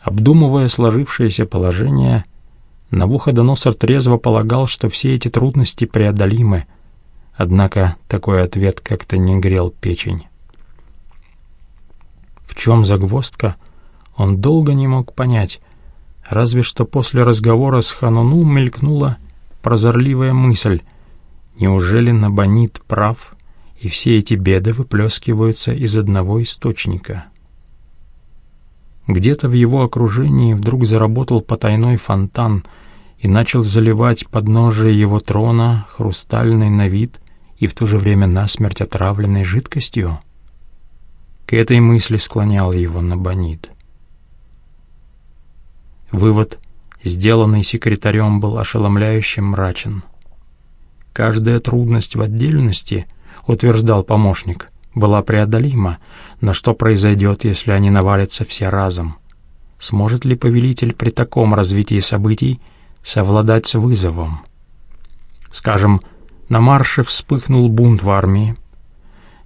Обдумывая сложившееся положение, Навуходоносор трезво полагал, что все эти трудности преодолимы, однако такой ответ как-то не грел печень. В чем загвоздка, он долго не мог понять, разве что после разговора с Хануну мелькнула прозорливая мысль, неужели Набонит прав, и все эти беды выплескиваются из одного источника — где-то в его окружении вдруг заработал потайной фонтан и начал заливать подножие его трона хрустальный на вид и в то же время насмерть отравленной жидкостью. К этой мысли склонял его Набонид. Вывод, сделанный секретарем, был ошеломляюще мрачен. Каждая трудность в отдельности, утверждал помощник, была преодолима, но что произойдет, если они навалятся все разом? Сможет ли повелитель при таком развитии событий совладать с вызовом? Скажем, на марше вспыхнул бунт в армии.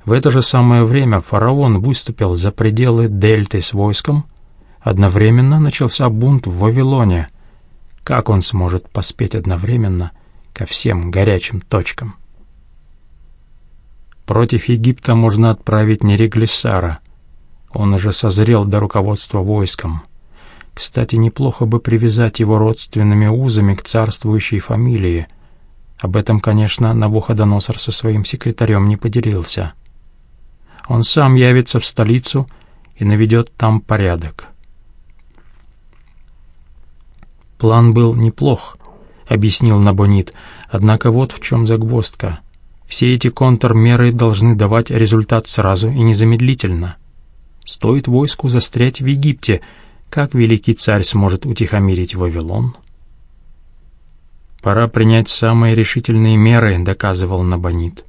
В это же самое время фараон выступил за пределы дельты с войском, одновременно начался бунт в Вавилоне. Как он сможет поспеть одновременно ко всем горячим точкам? Против Египта можно отправить Нереглиссара. Он уже созрел до руководства войском. Кстати, неплохо бы привязать его родственными узами к царствующей фамилии. Об этом, конечно, Навуходоносор со своим секретарем не поделился. Он сам явится в столицу и наведет там порядок. План был неплох, — объяснил Набонит, — однако вот в чем загвоздка — все эти контрмеры должны давать результат сразу и незамедлительно. Стоит войску застрять в Египте, как великий царь сможет утихомирить Вавилон? «Пора принять самые решительные меры», — доказывал Набонид.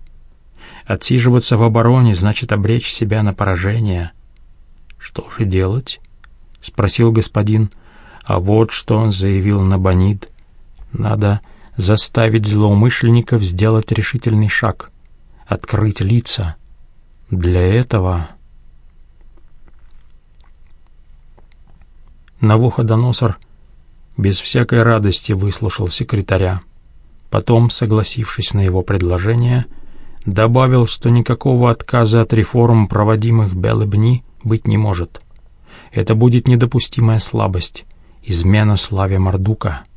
«Отсиживаться в обороне значит обречь себя на поражение». «Что же делать?» — спросил господин. «А вот что заявил Набонид. Надо заставить злоумышленников сделать решительный шаг, открыть лица. Для этого... Навуходоносор без всякой радости выслушал секретаря. Потом, согласившись на его предложение, добавил, что никакого отказа от реформ, проводимых Белыбни, быть не может. Это будет недопустимая слабость, измена славе Мардука —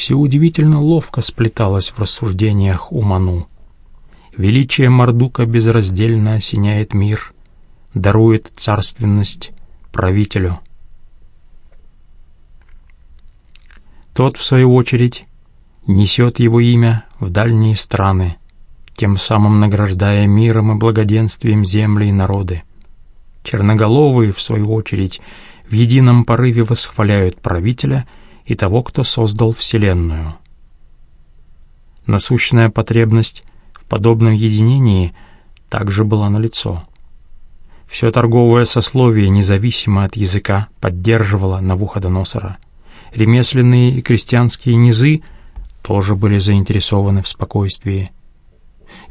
все удивительно ловко сплеталось в рассуждениях Уману. Величие Мардука безраздельно осеняет мир, дарует царственность правителю. Тот, в свою очередь, несет его имя в дальние страны, тем самым награждая миром и благоденствием земли и народы. Черноголовые, в свою очередь, в едином порыве восхваляют правителя — и того, кто создал Вселенную. Насущная потребность в подобном единении также была налицо. Все торговое сословие, независимо от языка, поддерживало Навуходоносора. Ремесленные и крестьянские низы тоже были заинтересованы в спокойствии.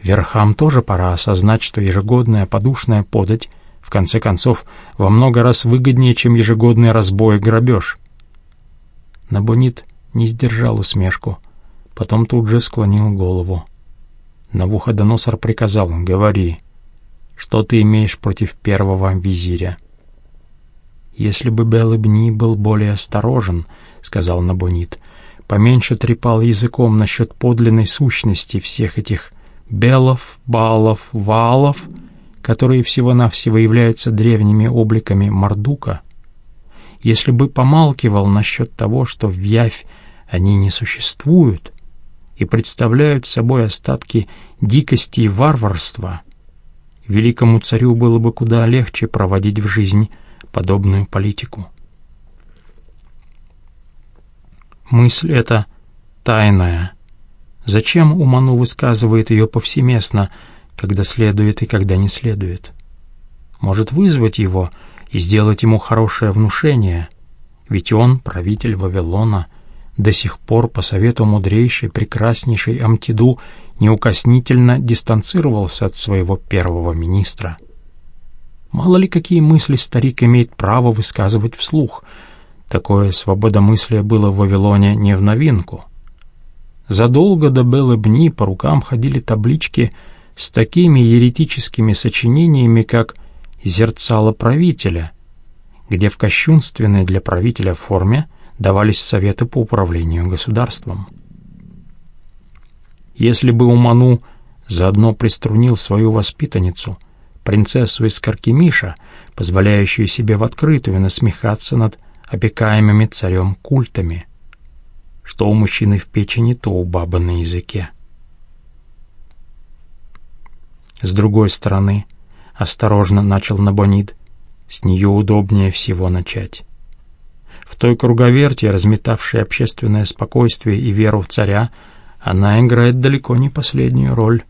Верхам тоже пора осознать, что ежегодная подушная подать в конце концов во много раз выгоднее, чем ежегодный разбой и грабеж — Набонит не сдержал усмешку, потом тут же склонил голову. Навуходоносор приказал, говори, что ты имеешь против первого визиря? Если бы Белыбни был более осторожен, — сказал Набонит, — поменьше трепал языком насчет подлинной сущности всех этих белов, балов, валов, которые всего-навсего являются древними обликами Мардука — если бы помалкивал насчет того, что в явь они не существуют и представляют собой остатки дикости и варварства, великому царю было бы куда легче проводить в жизнь подобную политику. Мысль эта тайная. Зачем Уману высказывает ее повсеместно, когда следует и когда не следует? Может вызвать его — и сделать ему хорошее внушение, ведь он, правитель Вавилона, до сих пор по совету мудрейшей, прекраснейшей Амтиду неукоснительно дистанцировался от своего первого министра. Мало ли какие мысли старик имеет право высказывать вслух. Такое свободомыслие было в Вавилоне не в новинку. Задолго до Белэбни по рукам ходили таблички с такими еретическими сочинениями, как «Зерцало правителя», где в кощунственной для правителя форме давались советы по управлению государством. Если бы Уману заодно приструнил свою воспитанницу, принцессу из Каркемиша, позволяющую себе в открытую насмехаться над опекаемыми царем культами, что у мужчины в печени, то у бабы на языке. С другой стороны, осторожно начал Набонид, с нее удобнее всего начать. В той круговерти, разметавшей общественное спокойствие и веру в царя, она играет далеко не последнюю роль.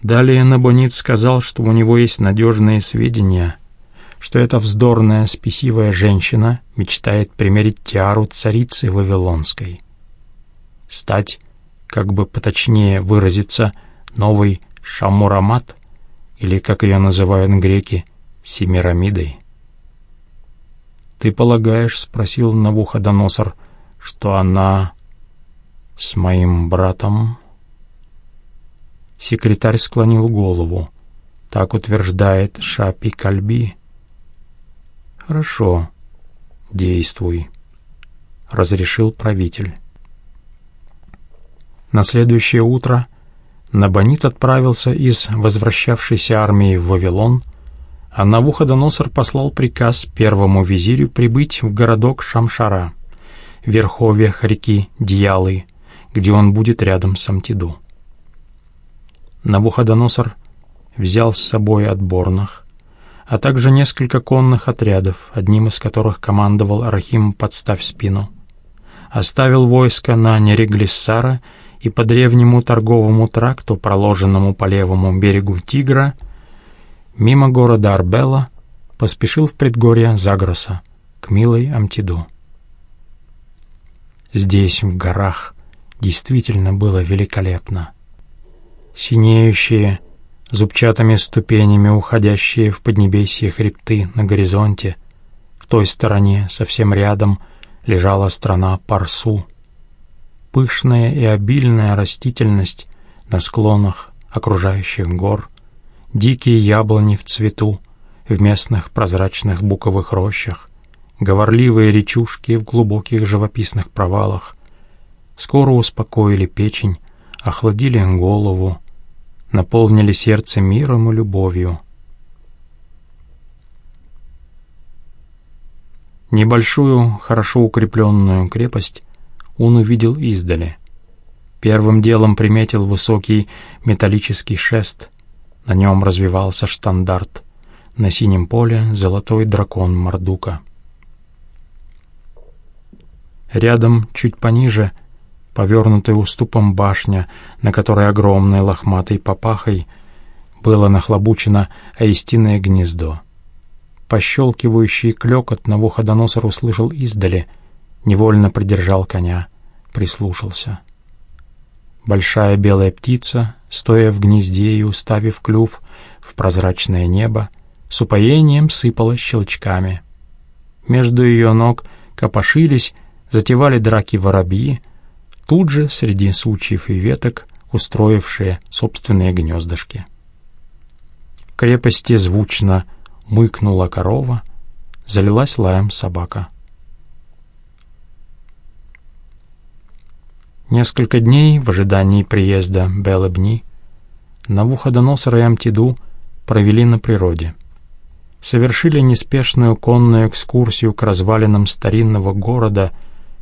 Далее Набонид сказал, что у него есть надежные сведения, что эта вздорная, спесивая женщина мечтает примерить тиару царицы Вавилонской. Стать, как бы поточнее выразиться, новой Шамурамат, или, как ее называют греки, Семирамидой. «Ты полагаешь, — спросил Навуходоносор, — что она с моим братом?» Секретарь склонил голову. Так утверждает Шапи Кальби. «Хорошо, действуй», — разрешил правитель. На следующее утро Набонит отправился из возвращавшейся армии в Вавилон, а Навуходоносор послал приказ первому визирю прибыть в городок Шамшара, верховьях реки Дьялы, где он будет рядом с Амтиду. Навуходоносор взял с собой отборных, а также несколько конных отрядов, одним из которых командовал Рахим «Подставь спину». Оставил войско на Нереглиссара и по древнему торговому тракту, проложенному по левому берегу Тигра, мимо города Арбела, поспешил в предгорье Загроса, к милой Амтиду. Здесь, в горах, действительно было великолепно синеющие, зубчатыми ступенями уходящие в поднебесье хребты на горизонте. В той стороне, совсем рядом, лежала страна Парсу. Пышная и обильная растительность на склонах окружающих гор, дикие яблони в цвету, в местных прозрачных буковых рощах, говорливые речушки в глубоких живописных провалах, скоро успокоили печень, охладили голову, наполнили сердце миром и любовью. Небольшую, хорошо укрепленную крепость он увидел издали. Первым делом приметил высокий металлический шест. На нем развивался штандарт. На синем поле золотой дракон Мордука. Рядом, чуть пониже, повернутая уступом башня, на которой огромной лохматой попахой было нахлобучено аистиное гнездо. Пощелкивающий клёкот Навуходоносор услышал издали, невольно придержал коня, прислушался. Большая белая птица, стоя в гнезде и уставив клюв в прозрачное небо, с упоением сыпала щелчками. Между ее ног копошились, затевали драки воробьи, тут же среди сучьев и веток устроившие собственные гнездышки. В крепости звучно мыкнула корова, залилась лаем собака. Несколько дней в ожидании приезда Белебни Навуходоносор и Амтиду провели на природе. Совершили неспешную конную экскурсию к развалинам старинного города —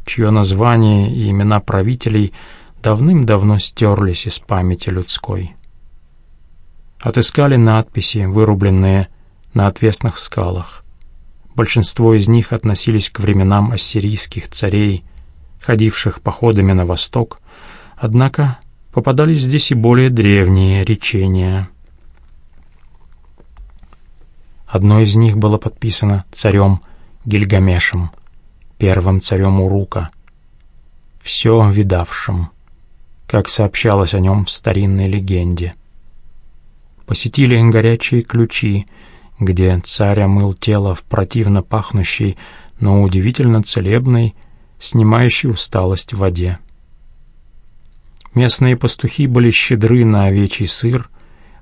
чье название и имена правителей давным-давно стерлись из памяти людской. Отыскали надписи, вырубленные на отвесных скалах. Большинство из них относились к временам ассирийских царей, ходивших походами на восток, однако попадались здесь и более древние речения. Одно из них было подписано царем Гильгамешем, первым царем Урука, все видавшим, как сообщалось о нем в старинной легенде. Посетили горячие ключи, где царь омыл тело в противно пахнущей, но удивительно целебной, снимающей усталость в воде. Местные пастухи были щедры на овечий сыр,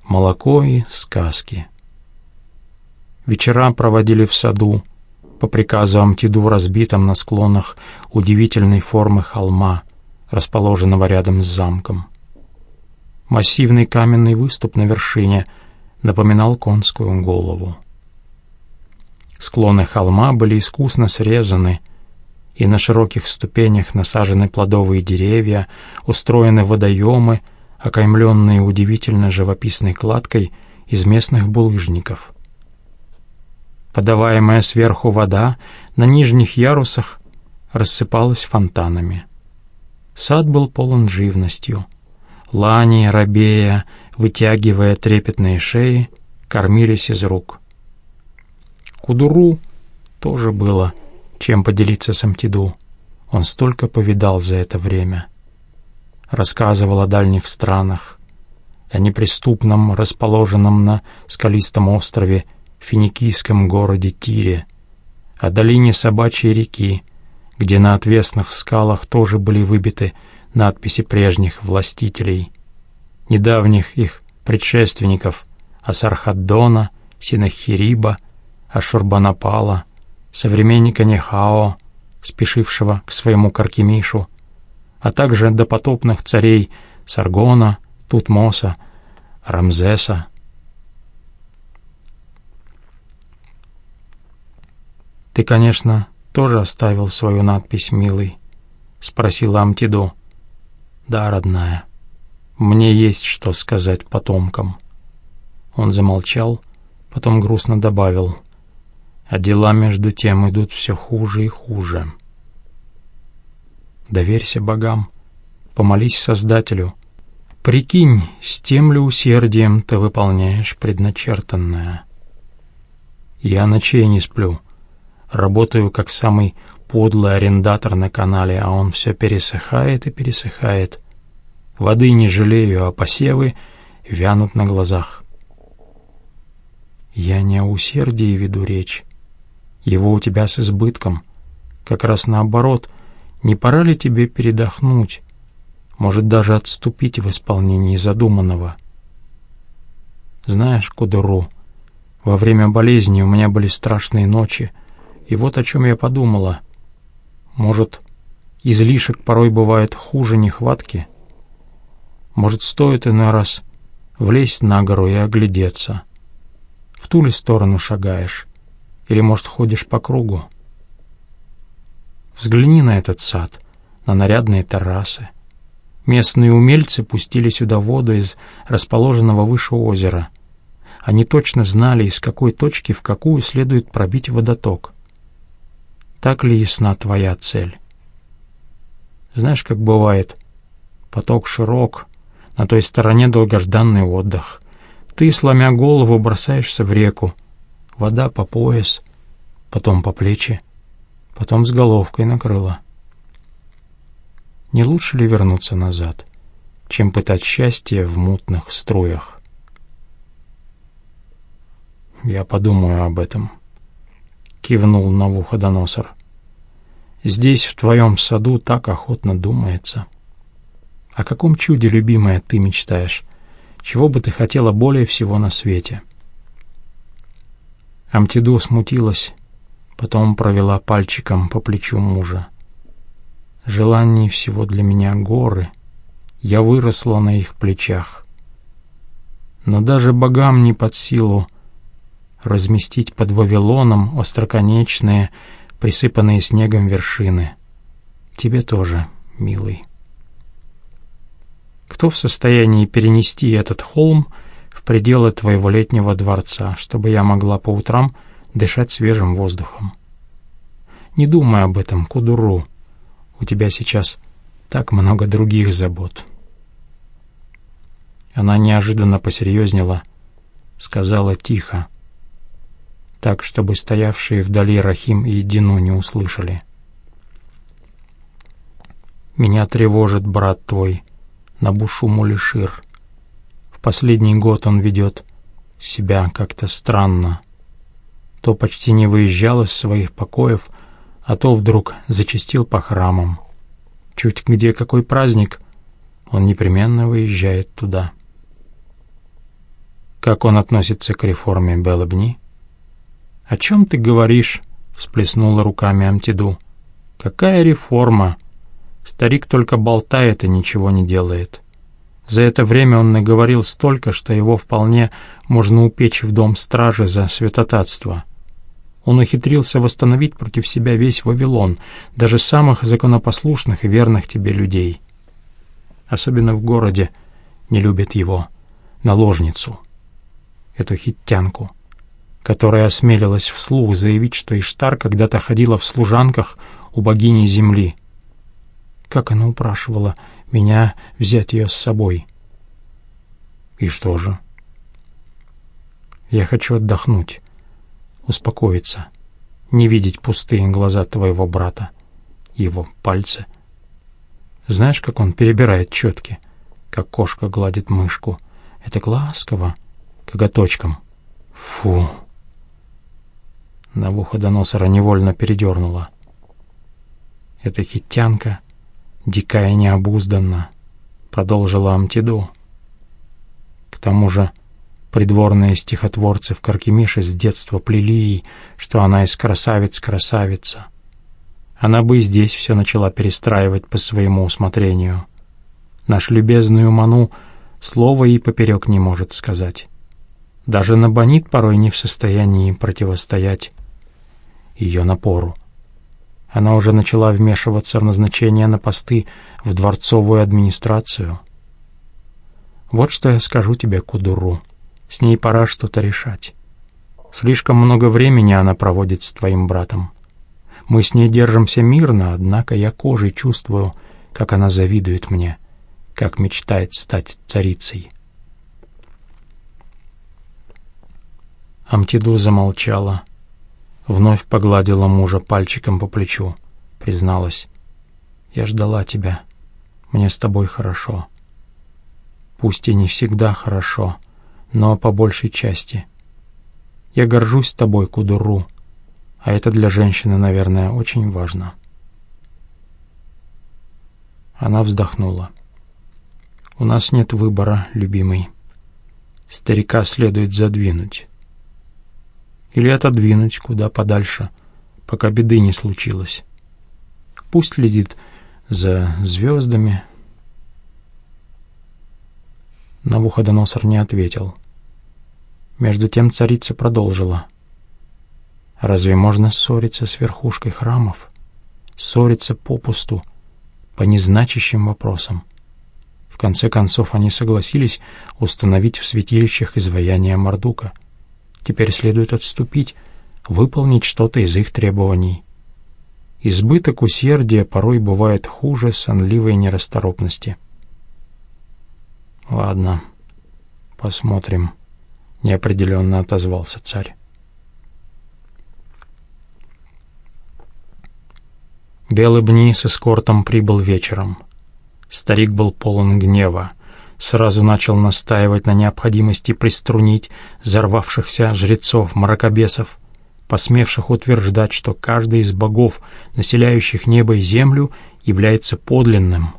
молоко и сказки. Вечера проводили в саду, по приказу Амтиду разбитом на склонах удивительной формы холма, расположенного рядом с замком. Массивный каменный выступ на вершине напоминал конскую голову. Склоны холма были искусно срезаны, и на широких ступенях насажены плодовые деревья, устроены водоемы, окаймленные удивительно живописной кладкой из местных булыжников. Подаваемая сверху вода на нижних ярусах рассыпалась фонтанами. Сад был полон живностью. Лани, рабея, вытягивая трепетные шеи, кормились из рук. Кудуру тоже было — чем поделиться с Амтиду. Он столько повидал за это время. Рассказывал о дальних странах, о неприступном, расположенном на скалистом острове финикийском городе Тире, о долине Собачьей реки, где на отвесных скалах тоже были выбиты надписи прежних властителей, недавних их предшественников Асархаддона, Синахириба, Ашурбанапала, современника Нехао, спешившего к своему Каркемишу, а также допотопных царей Саргона, Тутмоса, Рамзеса. «Ты, конечно, тоже оставил свою надпись, милый?» — спросила Амтиду. «Да, родная, мне есть что сказать потомкам». Он замолчал, потом грустно добавил а дела между тем идут все хуже и хуже. Доверься богам, помолись Создателю. Прикинь, с тем ли усердием ты выполняешь предначертанное. Я ночей не сплю, работаю как самый подлый арендатор на канале, а он все пересыхает и пересыхает. Воды не жалею, а посевы вянут на глазах. Я не о усердии веду речь, его у тебя с избытком. Как раз наоборот, не пора ли тебе передохнуть? Может, даже отступить в исполнении задуманного? Знаешь, Кудуру, во время болезни у меня были страшные ночи, и вот о чем я подумала. Может, излишек порой бывает хуже нехватки? Может, стоит иной раз влезть на гору и оглядеться? В ту ли сторону шагаешь? Или, может, ходишь по кругу? Взгляни на этот сад, на нарядные террасы. Местные умельцы пустили сюда воду из расположенного выше озера. Они точно знали, из какой точки в какую следует пробить водоток. Так ли ясна твоя цель? Знаешь, как бывает, поток широк, на той стороне долгожданный отдых. Ты, сломя голову, бросаешься в реку, вода по пояс, потом по плечи, потом с головкой накрыла. Не лучше ли вернуться назад, чем пытать счастье в мутных струях? «Я подумаю об этом», — кивнул на Навуходоносор. «Здесь, в твоем саду, так охотно думается. О каком чуде, любимая, ты мечтаешь? Чего бы ты хотела более всего на свете?» Амтидо смутилась, потом провела пальчиком по плечу мужа. Желаний всего для меня горы, я выросла на их плечах. Но даже богам не под силу разместить под Вавилоном остроконечные, присыпанные снегом вершины. Тебе тоже, милый. Кто в состоянии перенести этот холм — пределы твоего летнего дворца, чтобы я могла по утрам дышать свежим воздухом. Не думай об этом, Кудуру. У тебя сейчас так много других забот. Она неожиданно посерьезнела, сказала тихо, так, чтобы стоявшие вдали Рахим и Дину не услышали. «Меня тревожит брат твой, Набушу Мулишир. В последний год он ведет себя как-то странно, то почти не выезжал из своих покоев, а то вдруг зачастил по храмам. Чуть где какой праздник, он непременно выезжает туда. Как он относится к реформе Белобни? «О чем ты говоришь?» — всплеснула руками Амтиду. «Какая реформа? Старик только болтает и ничего не делает». За это время он наговорил столько, что его вполне можно упечь в дом стражи за святотатство. Он ухитрился восстановить против себя весь Вавилон, даже самых законопослушных и верных тебе людей. Особенно в городе не любят его, наложницу, эту хиттянку, которая осмелилась вслух заявить, что Иштар когда-то ходила в служанках у богини земли. Как она упрашивала — меня взять ее с собой. И что же? Я хочу отдохнуть, успокоиться, не видеть пустые глаза твоего брата, его пальцы. Знаешь, как он перебирает четки, как кошка гладит мышку. Это ласково, коготочком. Фу! Навуходоносора невольно передернула. Эта хитянка — дикая необузданно, продолжила Амтиду. К тому же придворные стихотворцы в Каркемише с детства плели ей, что она из красавиц-красавица. Она бы и здесь все начала перестраивать по своему усмотрению. Наш любезную Ману слова ей поперек не может сказать. Даже Набонит порой не в состоянии противостоять ее напору. Она уже начала вмешиваться в назначение на посты в дворцовую администрацию. Вот что я скажу тебе, Кудуру. С ней пора что-то решать. Слишком много времени она проводит с твоим братом. Мы с ней держимся мирно, однако я кожей чувствую, как она завидует мне, как мечтает стать царицей. Амтиду замолчала, — Вновь погладила мужа пальчиком по плечу, призналась. «Я ждала тебя. Мне с тобой хорошо. Пусть и не всегда хорошо, но по большей части. Я горжусь тобой, Кудуру, а это для женщины, наверное, очень важно». Она вздохнула. «У нас нет выбора, любимый. Старика следует задвинуть или отодвинуть куда подальше, пока беды не случилось. Пусть следит за звездами. Навуходоносор не ответил. Между тем царица продолжила. «Разве можно ссориться с верхушкой храмов? Ссориться попусту, по незначащим вопросам?» В конце концов, они согласились установить в святилищах изваяние Мардука — Теперь следует отступить, выполнить что-то из их требований. Избыток усердия порой бывает хуже сонливой нерасторопности. «Ладно, посмотрим», — неопределенно отозвался царь. Белый Бни с эскортом прибыл вечером. Старик был полон гнева сразу начал настаивать на необходимости приструнить взорвавшихся жрецов-мракобесов, посмевших утверждать, что каждый из богов, населяющих небо и землю, является подлинным,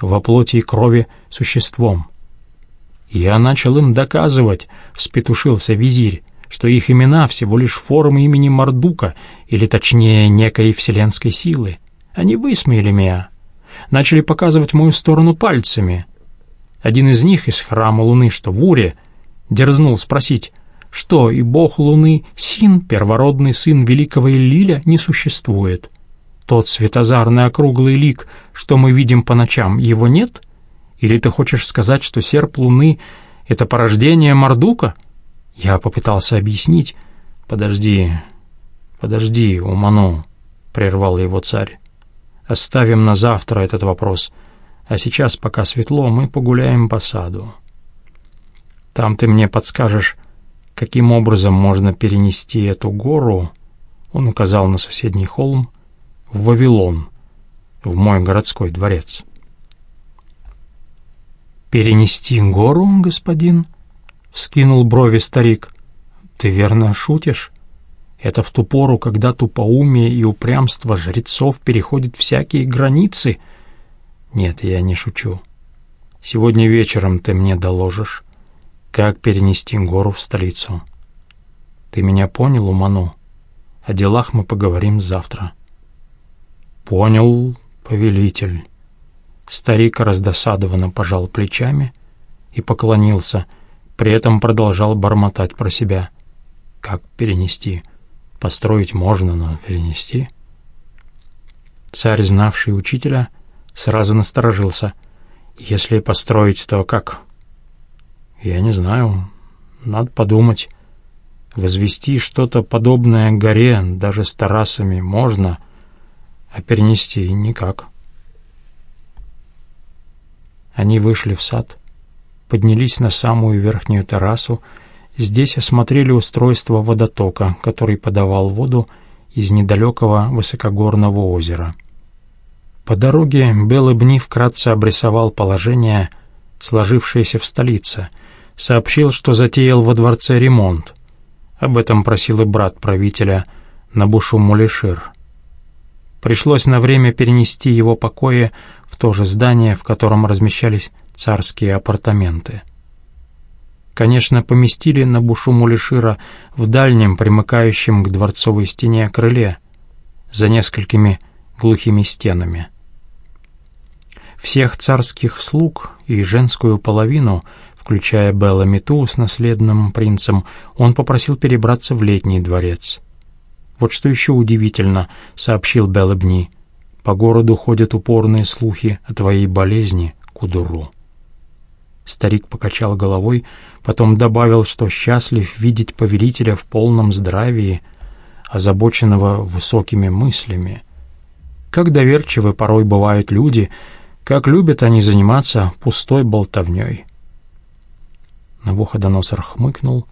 во плоти и крови существом. «Я начал им доказывать», — вспетушился визирь, что их имена всего лишь формы имени Мардука, или точнее некой вселенской силы. Они высмеяли меня, начали показывать мою сторону пальцами — один из них из храма Луны, что в Уре, дерзнул спросить, что и бог Луны, Син, первородный сын великого Иллиля, не существует. Тот светозарный округлый лик, что мы видим по ночам, его нет? Или ты хочешь сказать, что серп Луны — это порождение Мардука? Я попытался объяснить. «Подожди, подожди, Уману», — прервал его царь. «Оставим на завтра этот вопрос». А сейчас, пока светло, мы погуляем по саду. Там ты мне подскажешь, каким образом можно перенести эту гору, он указал на соседний холм, в Вавилон, в мой городской дворец. «Перенести гору, господин?» — вскинул брови старик. «Ты верно шутишь? Это в ту пору, когда тупоумие и упрямство жрецов переходят всякие границы. Нет, я не шучу. Сегодня вечером ты мне доложишь, как перенести гору в столицу. Ты меня понял, Уману? О делах мы поговорим завтра. Понял, повелитель. Старик раздосадованно пожал плечами и поклонился, при этом продолжал бормотать про себя. Как перенести? Построить можно, но перенести? Царь, знавший учителя, сразу насторожился. Если построить, то как? Я не знаю. Надо подумать. Возвести что-то подобное горе, даже с террасами, можно, а перенести никак. Они вышли в сад, поднялись на самую верхнюю террасу, здесь осмотрели устройство водотока, который подавал воду из недалекого высокогорного озера. По дороге Белыбни вкратце обрисовал положение, сложившееся в столице, сообщил, что затеял во дворце ремонт. Об этом просил и брат правителя Набушу Мулишир. Пришлось на время перенести его покои в то же здание, в котором размещались царские апартаменты. Конечно, поместили Набушу Мулишира в дальнем, примыкающем к дворцовой стене крыле, за несколькими глухими стенами. Всех царских слуг и женскую половину, включая Белла Миту с наследным принцем, он попросил перебраться в летний дворец. «Вот что еще удивительно», — сообщил Беллабни, — «по городу ходят упорные слухи о твоей болезни, Кудуру». Старик покачал головой, потом добавил, что счастлив видеть повелителя в полном здравии, озабоченного высокими мыслями. Как доверчивы порой бывают люди — как любят они заниматься пустой болтовней. Навуходоносор хмыкнул,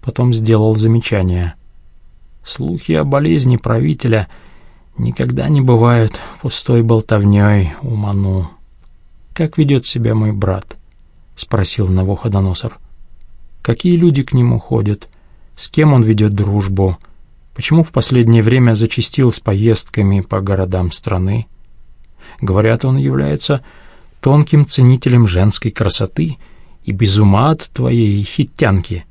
потом сделал замечание. Слухи о болезни правителя никогда не бывают пустой болтовней, уману. «Как ведет себя мой брат?» — спросил Навуходоносор. «Какие люди к нему ходят? С кем он ведет дружбу? Почему в последнее время зачастил с поездками по городам страны?» Говорят, он является тонким ценителем женской красоты и без ума от твоей хиттянки.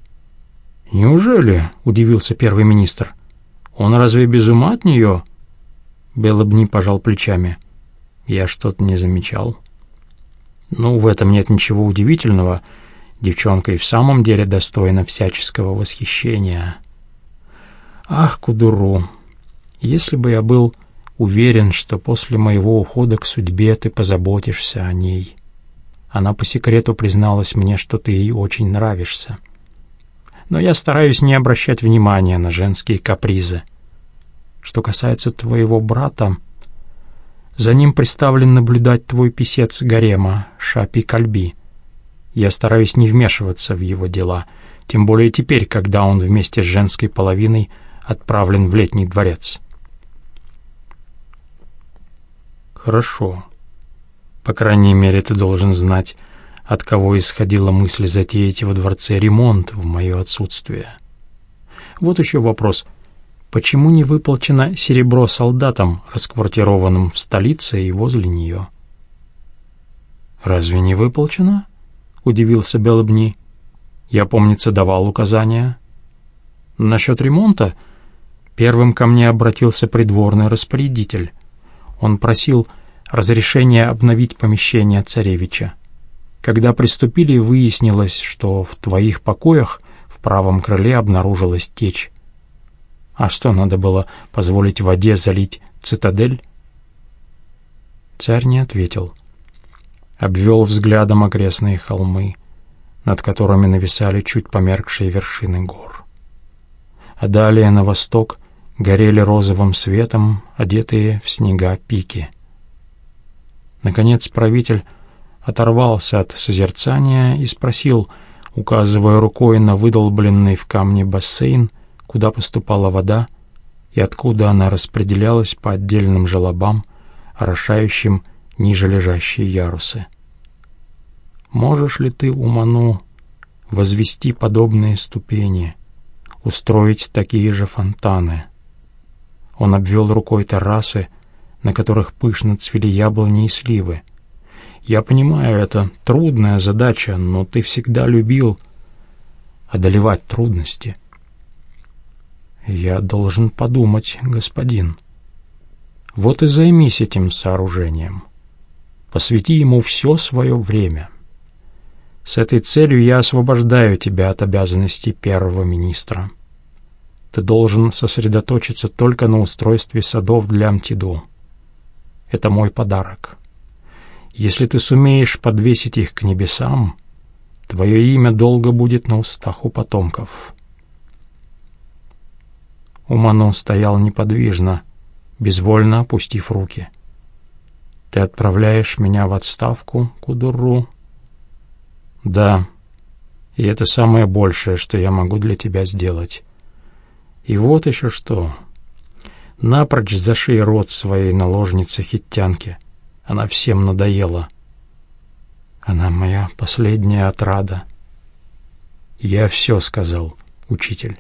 «Неужели?» — удивился первый министр. «Он разве без ума от нее?» Белобни пожал плечами. «Я что-то не замечал». «Ну, в этом нет ничего удивительного. Девчонка и в самом деле достойна всяческого восхищения». «Ах, Кудуру, если бы я был Уверен, что после моего ухода к судьбе ты позаботишься о ней. Она по секрету призналась мне, что ты ей очень нравишься. Но я стараюсь не обращать внимания на женские капризы. Что касается твоего брата, за ним приставлен наблюдать твой писец гарема, Шапи Кальби. Я стараюсь не вмешиваться в его дела, тем более теперь, когда он вместе с женской половиной отправлен в летний дворец». Хорошо. По крайней мере, ты должен знать, от кого исходила мысль затеять во дворце ремонт в мое отсутствие. Вот еще вопрос. Почему не выплачено серебро солдатам, расквартированным в столице и возле нее? «Разве не выплачено?» — удивился Белобни. «Я, помнится, давал указания». «Насчет ремонта?» Первым ко мне обратился придворный распорядитель. Он просил разрешения обновить помещение царевича. Когда приступили, выяснилось, что в твоих покоях в правом крыле обнаружилась течь. А что, надо было позволить воде залить цитадель? Царь не ответил. Обвел взглядом окрестные холмы, над которыми нависали чуть померкшие вершины гор. А далее на восток — горели розовым светом, одетые в снега пики. Наконец правитель оторвался от созерцания и спросил, указывая рукой на выдолбленный в камне бассейн, куда поступала вода и откуда она распределялась по отдельным желобам, орошающим ниже лежащие ярусы. «Можешь ли ты, Уману, возвести подобные ступени, устроить такие же фонтаны. Он обвел рукой террасы, на которых пышно цвели яблони и сливы. «Я понимаю, это трудная задача, но ты всегда любил одолевать трудности». «Я должен подумать, господин». «Вот и займись этим сооружением. Посвяти ему все свое время». С этой целью я освобождаю тебя от обязанностей первого министра. Ты должен сосредоточиться только на устройстве садов для Амтиду. Это мой подарок. Если ты сумеешь подвесить их к небесам, твое имя долго будет на устах у потомков». Умано стоял неподвижно, безвольно опустив руки. «Ты отправляешь меня в отставку, Кудуру?» «Да, и это самое большее, что я могу для тебя сделать. И вот еще что. Напрочь зашей рот своей наложницы Хиттянки. Она всем надоела. Она моя последняя отрада». «Я все сказал, учитель».